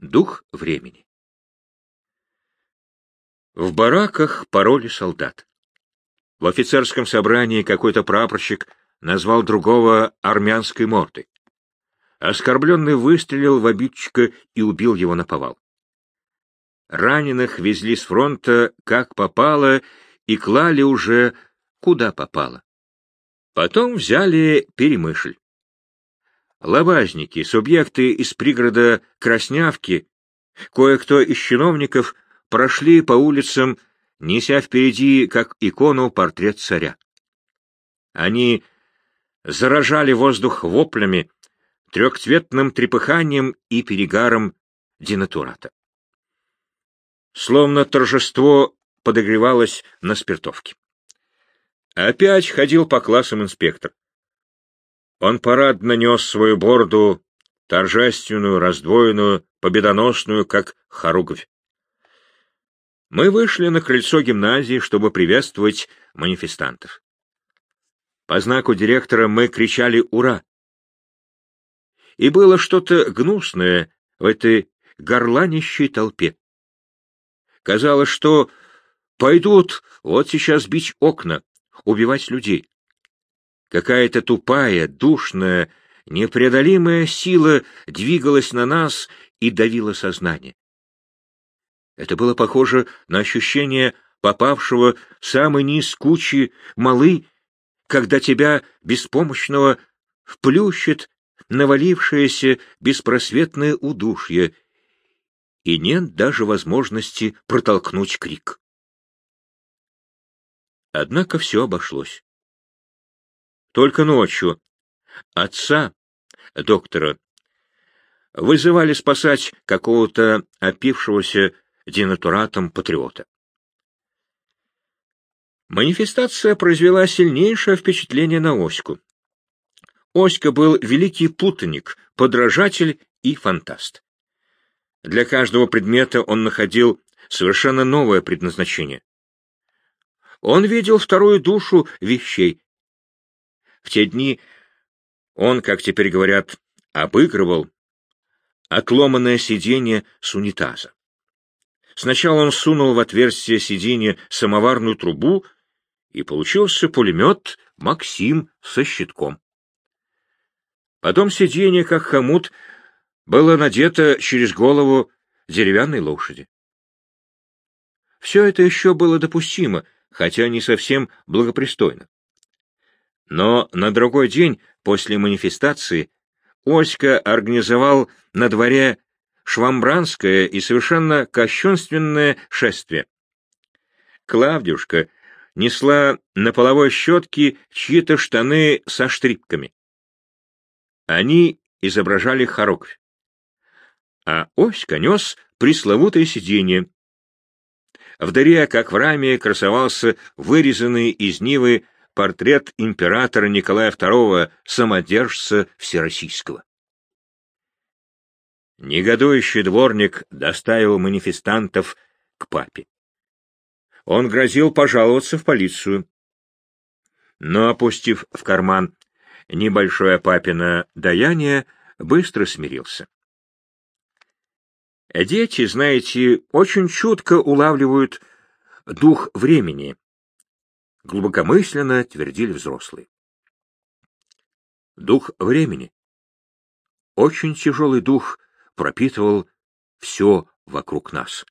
Дух времени. В бараках пороли солдат. В офицерском собрании какой-то прапорщик назвал другого армянской мордой. Оскорбленный выстрелил в обидчика и убил его наповал. Раненых везли с фронта как попало и клали уже куда попало. Потом взяли Перемышль. Лобазники, субъекты из пригорода Краснявки, кое-кто из чиновников прошли по улицам, неся впереди, как икону, портрет царя. Они заражали воздух воплями, трехцветным трепыханием и перегаром динатурата. Словно торжество подогревалось на спиртовке. Опять ходил по классам инспектор. Он парадно нес свою борду, торжественную, раздвоенную, победоносную, как хоругвь. Мы вышли на крыльцо гимназии, чтобы приветствовать манифестантов. По знаку директора мы кричали «Ура!». И было что-то гнусное в этой горланищей толпе. Казалось, что пойдут вот сейчас бить окна, убивать людей. Какая-то тупая, душная, непреодолимая сила двигалась на нас и давила сознание. Это было похоже на ощущение попавшего в самый низ кучи малы, когда тебя, беспомощного, вплющит навалившееся беспросветное удушье, и нет даже возможности протолкнуть крик. Однако все обошлось. Только ночью отца, доктора, вызывали спасать какого-то опившегося денатуратом патриота. Манифестация произвела сильнейшее впечатление на Оську. Оська был великий путаник, подражатель и фантаст. Для каждого предмета он находил совершенно новое предназначение. Он видел вторую душу вещей. В те дни он, как теперь говорят, обыгрывал отломанное сиденье с унитаза. Сначала он сунул в отверстие сиденья самоварную трубу, и получился пулемет «Максим» со щитком. Потом сиденье, как хомут, было надето через голову деревянной лошади. Все это еще было допустимо — хотя не совсем благопристойно. Но на другой день после манифестации Оська организовал на дворе швамбранское и совершенно кощунственное шествие. Клавдюшка несла на половой щетке чьи-то штаны со штрипками. Они изображали хоругвь. А Оська нес пресловутое сиденье, в дыре, как в раме, красовался вырезанный из Нивы портрет императора Николая II, самодержца Всероссийского. Негодующий дворник доставил манифестантов к папе. Он грозил пожаловаться в полицию. Но, опустив в карман небольшое папино даяние, быстро смирился. Дети, знаете, очень чутко улавливают дух времени, глубокомысленно твердили взрослые. Дух времени. Очень тяжелый дух пропитывал все вокруг нас.